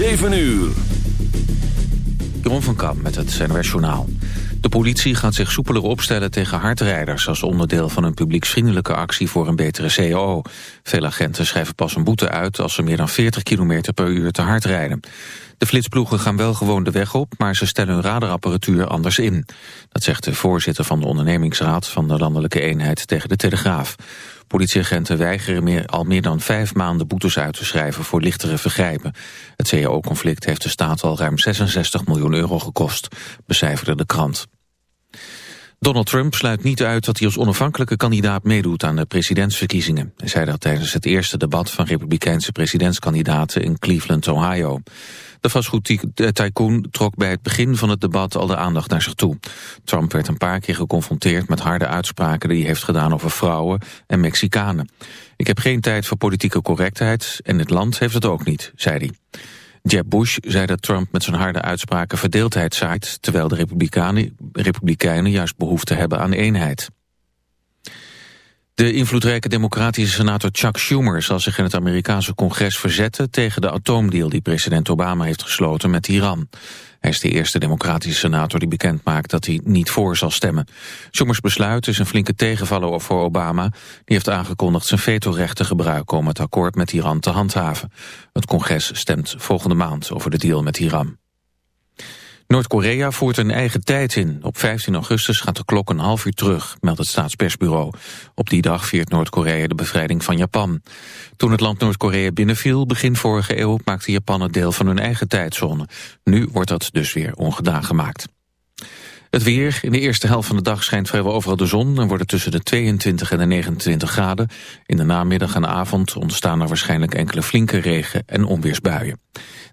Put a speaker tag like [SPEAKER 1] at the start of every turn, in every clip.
[SPEAKER 1] 7 uur.
[SPEAKER 2] Jeroen van Kam met het NWS Journaal. De politie gaat zich soepeler opstellen tegen hardrijders... als onderdeel van een publieksvriendelijke actie voor een betere CAO. Veel agenten schrijven pas een boete uit... als ze meer dan 40 km per uur te hard rijden. De flitsploegen gaan wel gewoon de weg op... maar ze stellen hun radarapparatuur anders in. Dat zegt de voorzitter van de ondernemingsraad... van de landelijke eenheid tegen de Telegraaf. Politieagenten weigeren meer, al meer dan vijf maanden boetes uit te schrijven voor lichtere vergrijpen. Het CAO-conflict heeft de staat al ruim 66 miljoen euro gekost, becijferde de krant. Donald Trump sluit niet uit dat hij als onafhankelijke kandidaat meedoet aan de presidentsverkiezingen. Hij zei dat tijdens het eerste debat van republikeinse presidentskandidaten in Cleveland, Ohio. De vastgoedtycoon trok bij het begin van het debat al de aandacht naar zich toe. Trump werd een paar keer geconfronteerd met harde uitspraken die hij heeft gedaan over vrouwen en Mexicanen. Ik heb geen tijd voor politieke correctheid en het land heeft het ook niet, zei hij. Jeb Bush zei dat Trump met zijn harde uitspraken verdeeldheid zaait... terwijl de Republikeinen, Republikeinen juist behoefte hebben aan eenheid. De invloedrijke democratische senator Chuck Schumer zal zich in het Amerikaanse congres verzetten tegen de atoomdeal die president Obama heeft gesloten met Iran. Hij is de eerste democratische senator die bekend maakt dat hij niet voor zal stemmen. Schumers besluit is een flinke tegenvaller voor Obama. Die heeft aangekondigd zijn vetorecht te gebruiken om het akkoord met Iran te handhaven. Het congres stemt volgende maand over de deal met Iran. Noord-Korea voert een eigen tijd in. Op 15 augustus gaat de klok een half uur terug, meldt het staatspersbureau. Op die dag viert Noord-Korea de bevrijding van Japan. Toen het land Noord-Korea binnenviel, begin vorige eeuw, maakte Japan het deel van hun eigen tijdzone. Nu wordt dat dus weer ongedaan gemaakt. Het weer. In de eerste helft van de dag schijnt vrijwel overal de zon... en wordt het tussen de 22 en de 29 graden. In de namiddag en avond ontstaan er waarschijnlijk enkele flinke regen- en onweersbuien.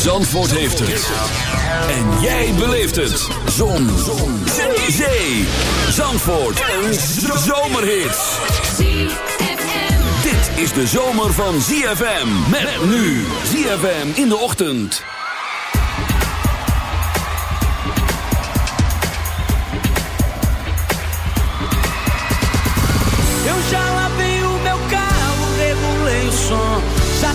[SPEAKER 1] Zandvoort heeft het. En jij beleeft het. Zon. Zon. Zee. Zandvoort. Een zomerhit. Dit is de zomer van ZFM. Met nu ZFM in de ochtend.
[SPEAKER 3] Eu já lavei o meu carro, regulei som.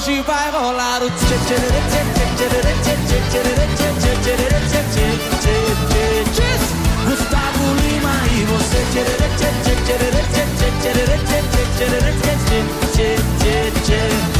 [SPEAKER 3] hoje vai rolar o tchê tchê tchê tchê tchê Gustavo Lima e você tchê tchê tchê tchê tchê tchê tchê tchê tchê tchê tchê tchê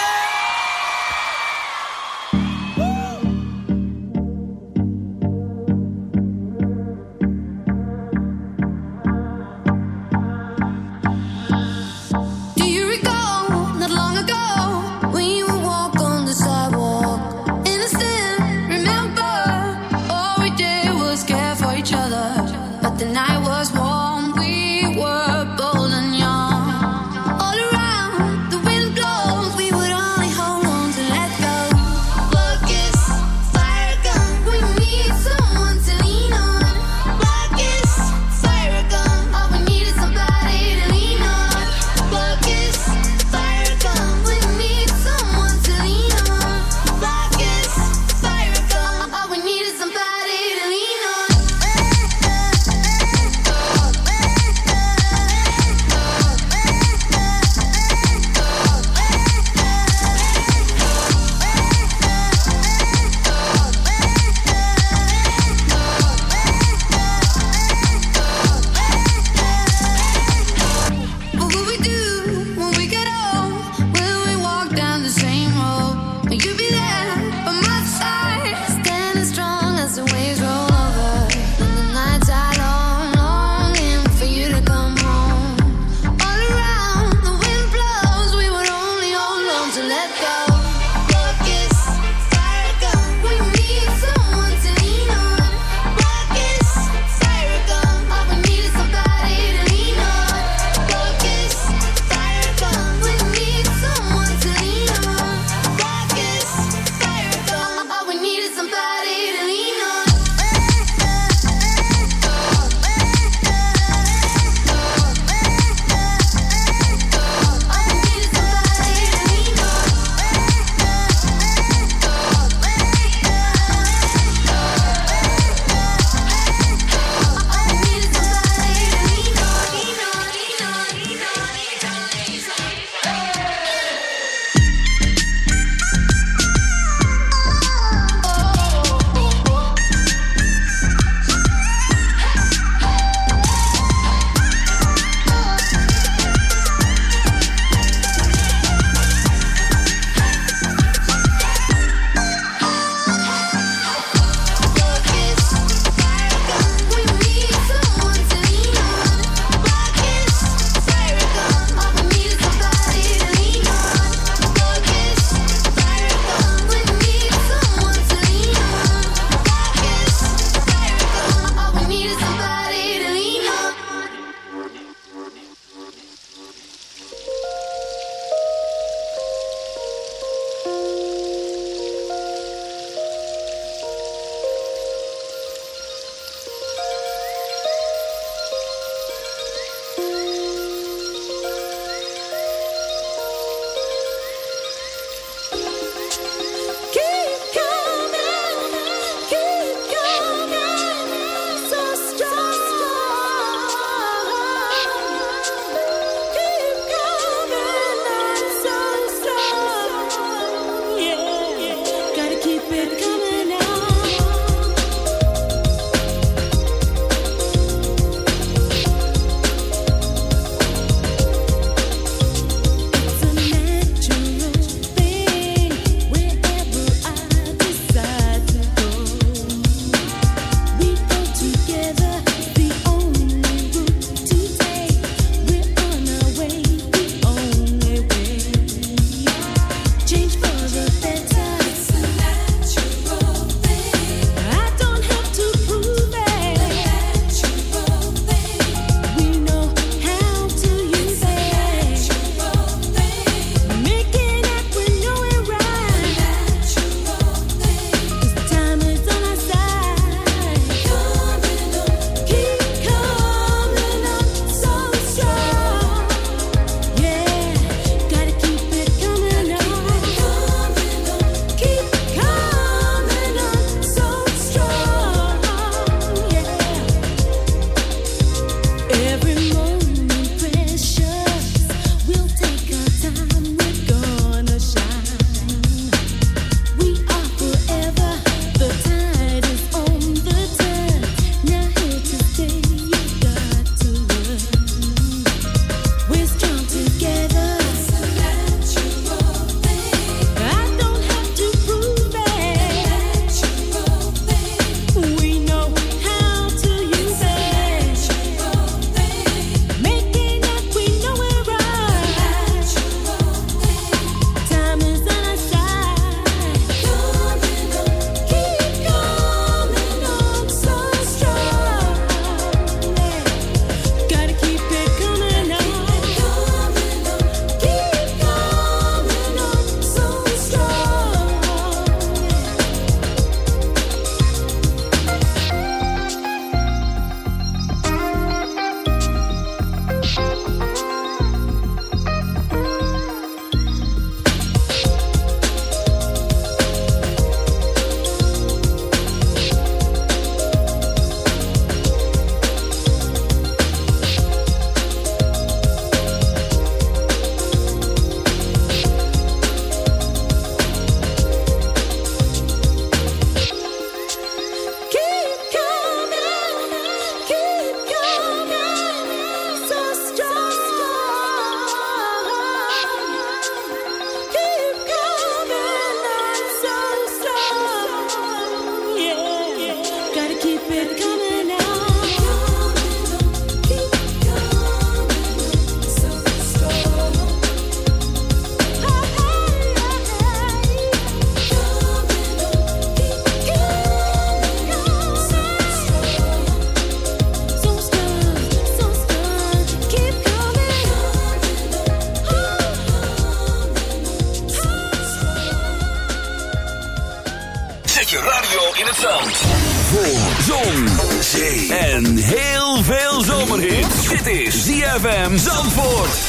[SPEAKER 4] ZFM Zandvoort.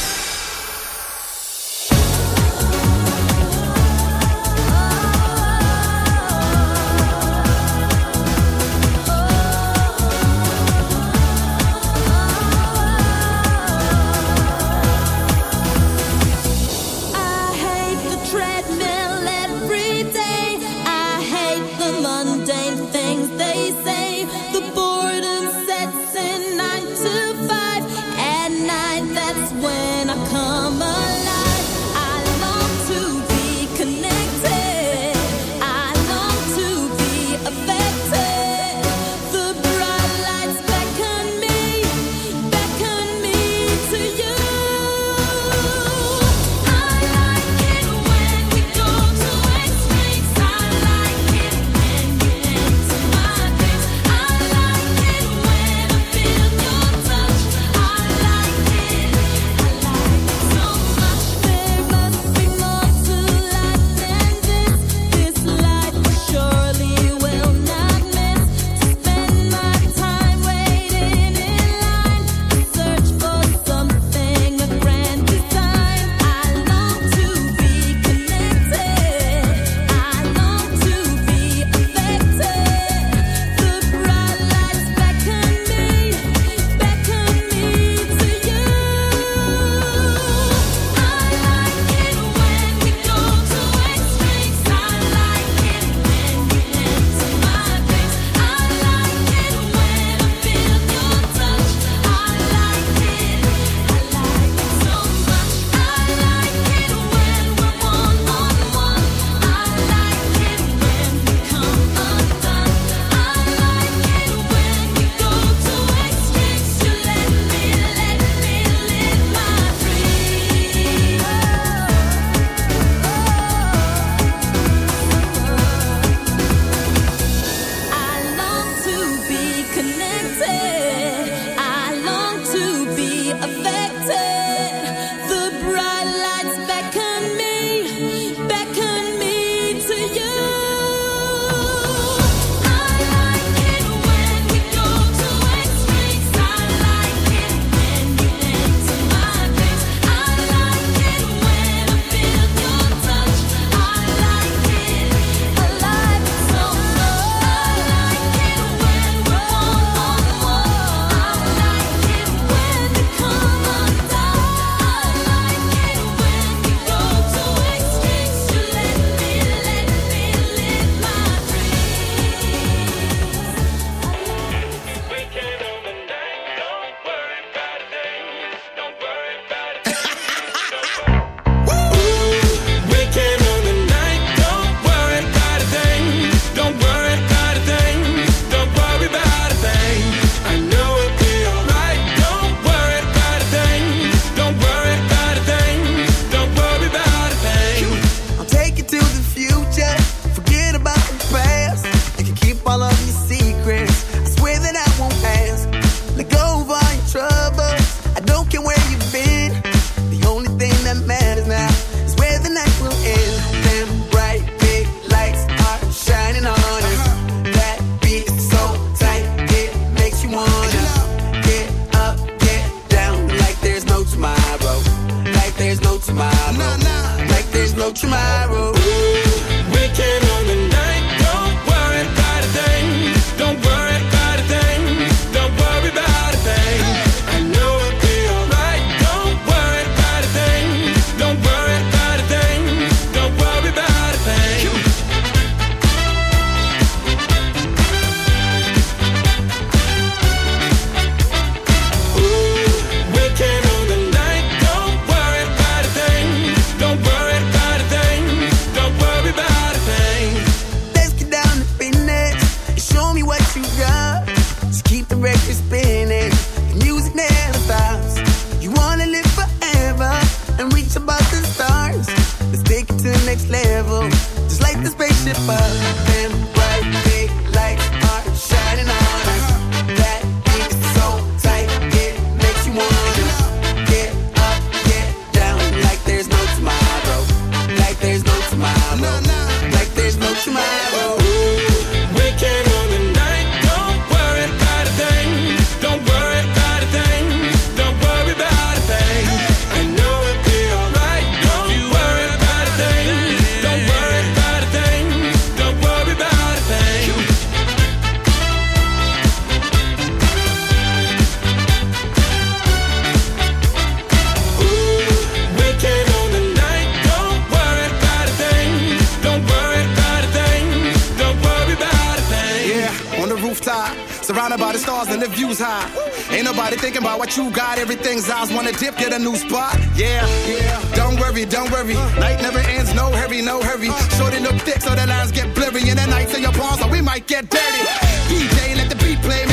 [SPEAKER 5] started thinking about what you got. Everything's ours. wanna dip, get a new spot. Yeah, yeah. Don't worry, don't worry. Night never ends, no hurry, no hurry. Shorty look thick, so the lines get blurry. And the nights in your palms, so we might get dirty. DJ, let the beat play.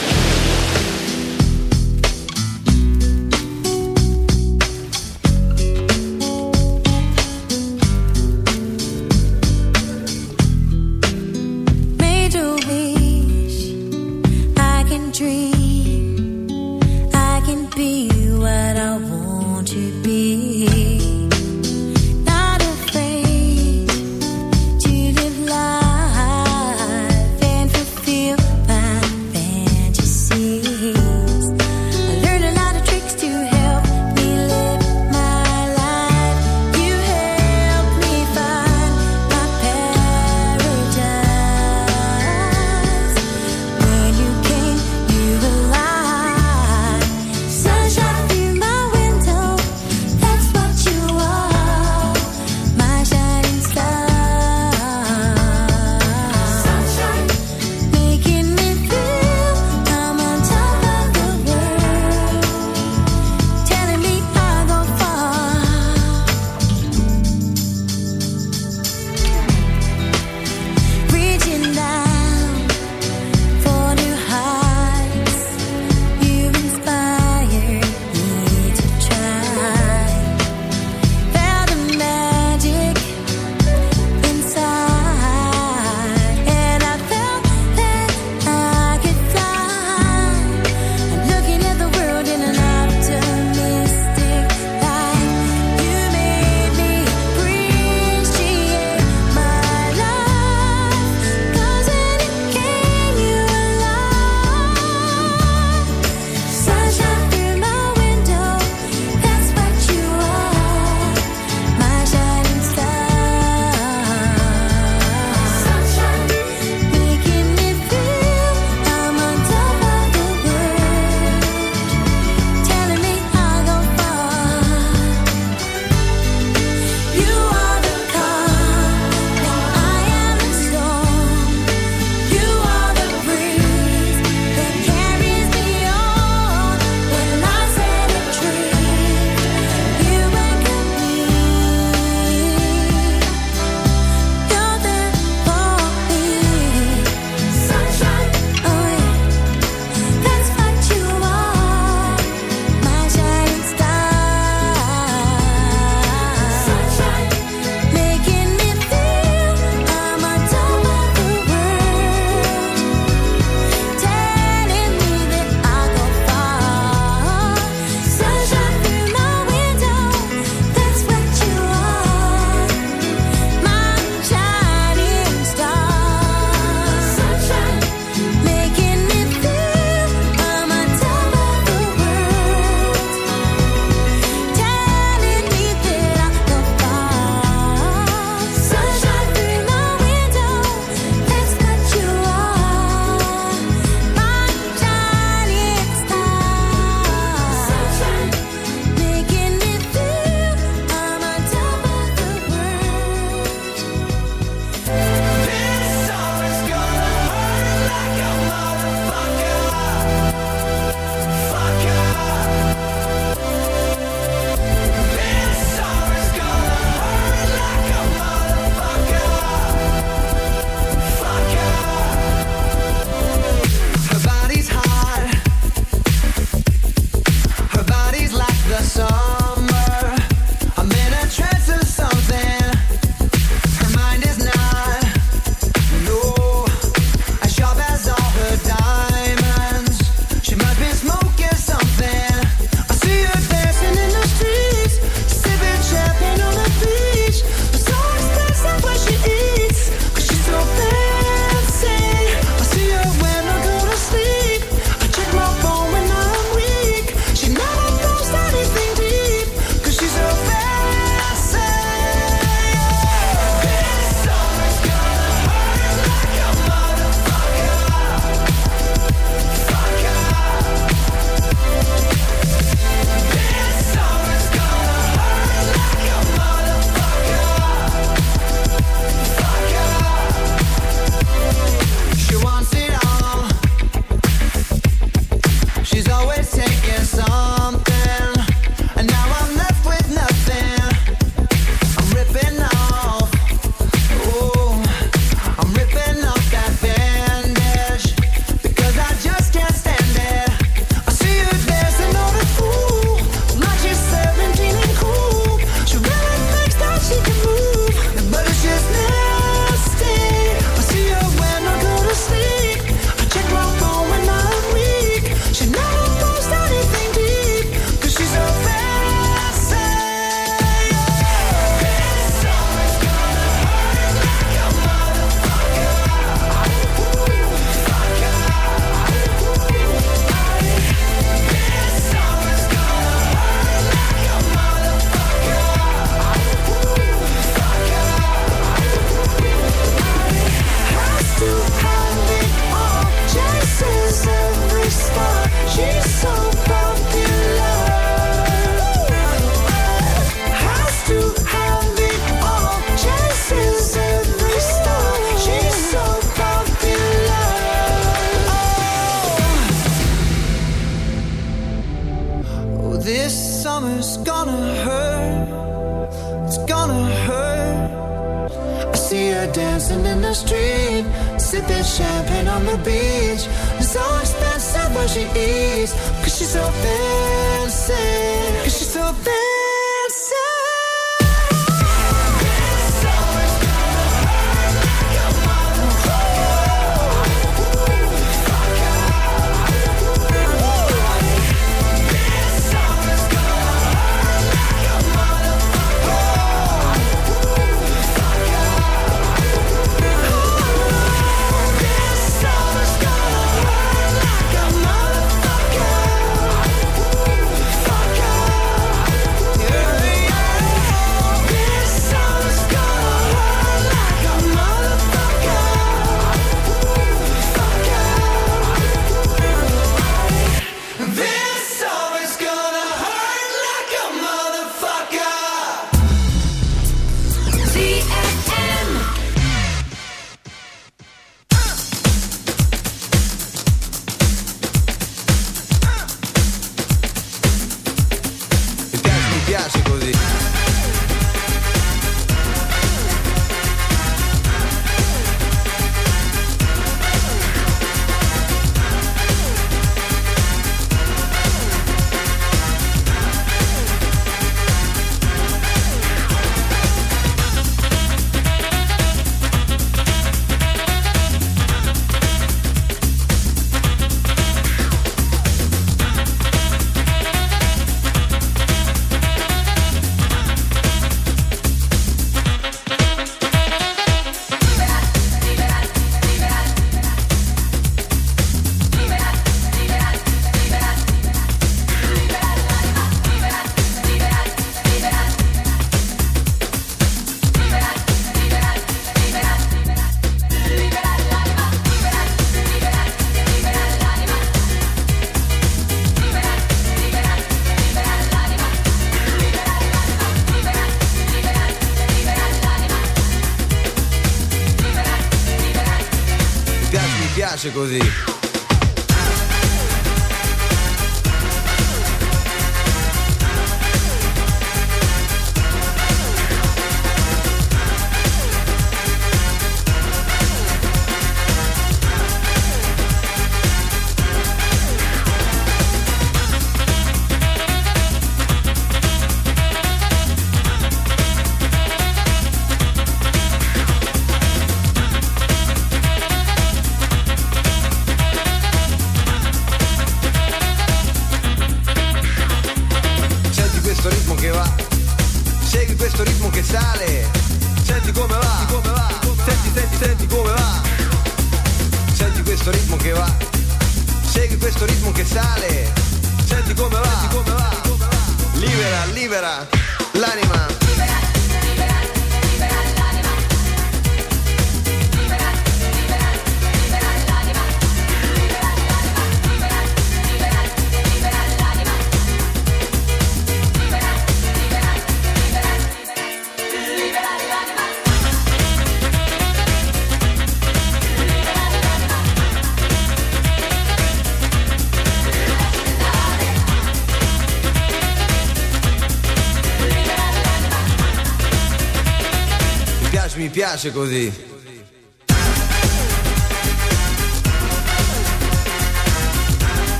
[SPEAKER 6] piace così.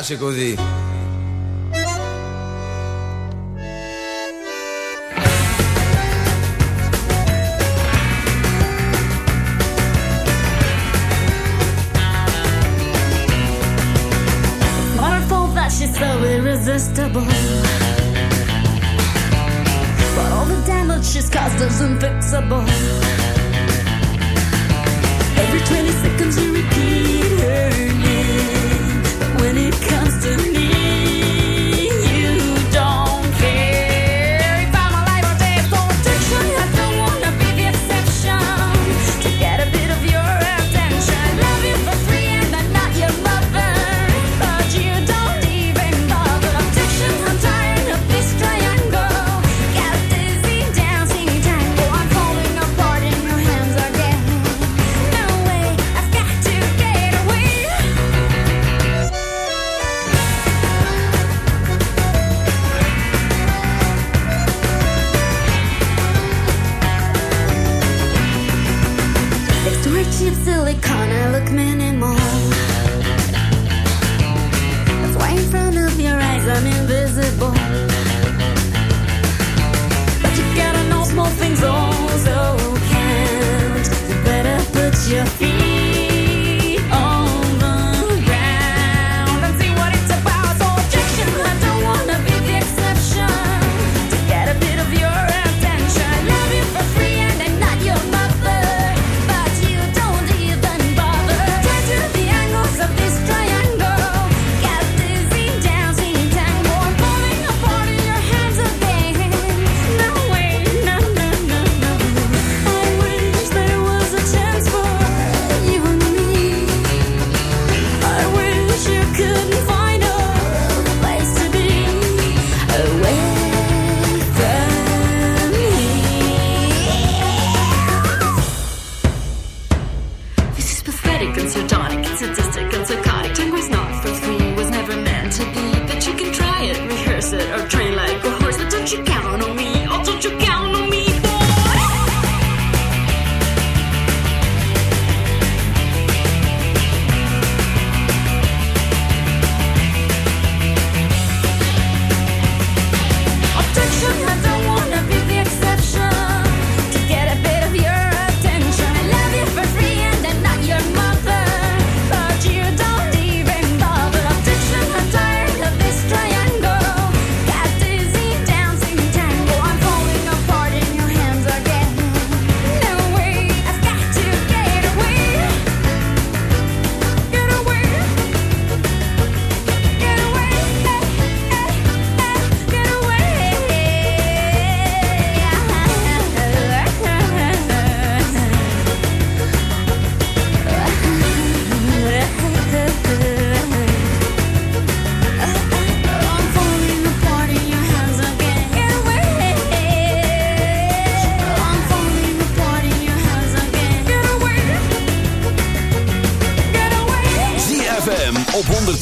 [SPEAKER 6] piace così.
[SPEAKER 4] Black men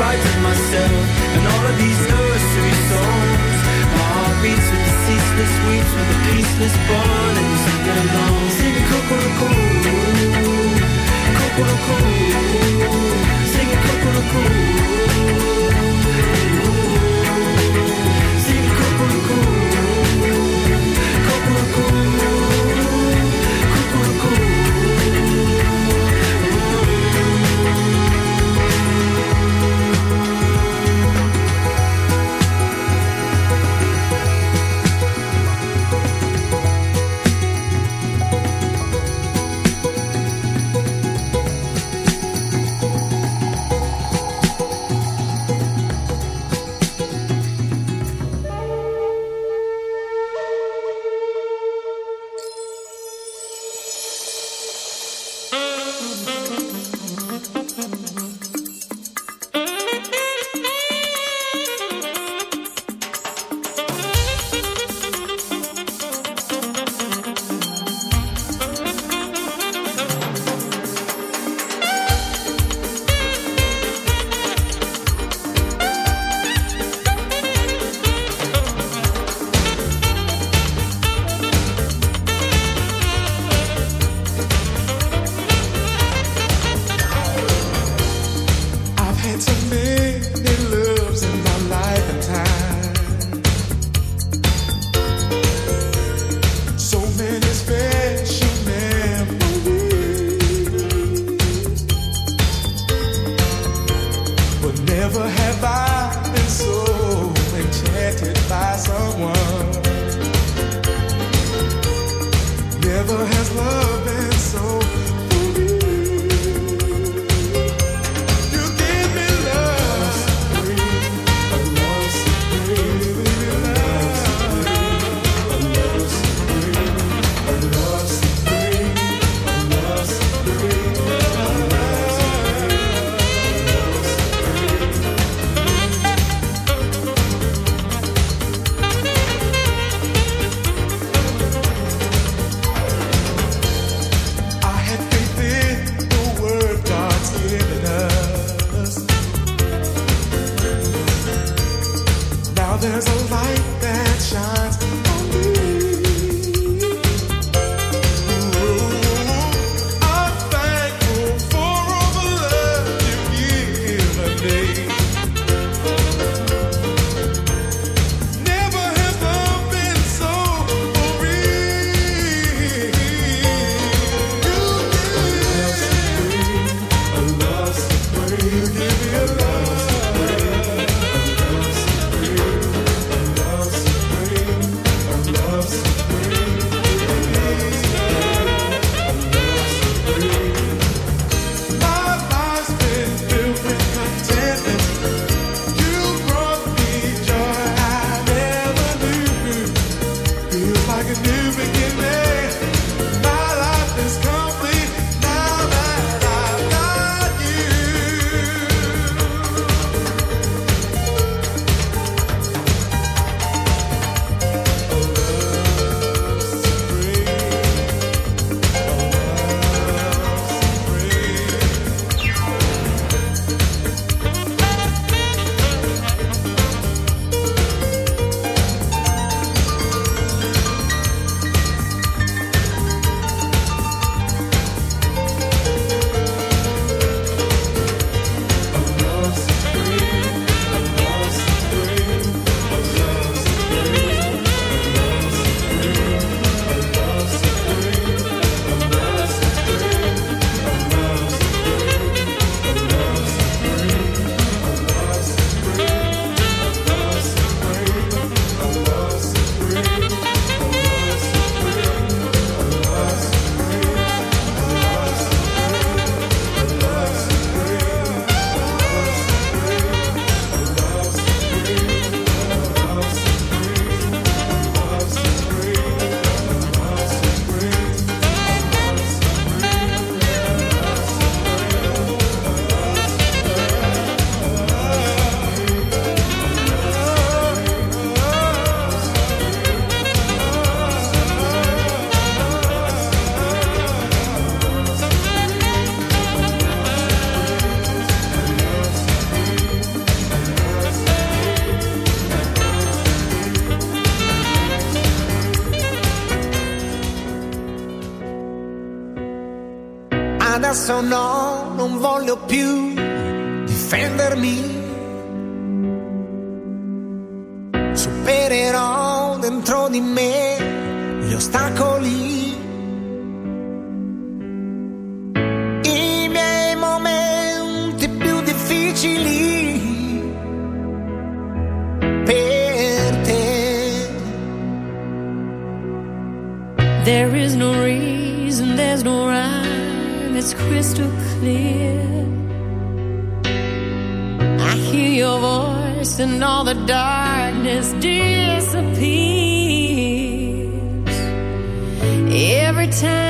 [SPEAKER 7] In of myself and all of these nursery songs, my heart beats with the ceaseless weeps with the peaceless burning to belong. Sing cuckoo-cuckoo, cuckoo-cuckoo, sing cuckoo-cuckoo.
[SPEAKER 8] Supererò dentro di me gli ostacoli. I miei momenti più difficili per te.
[SPEAKER 9] There is no reason, there's no rhyme, it's crystal clear. I hear your voice in all the darkness disappears. Every time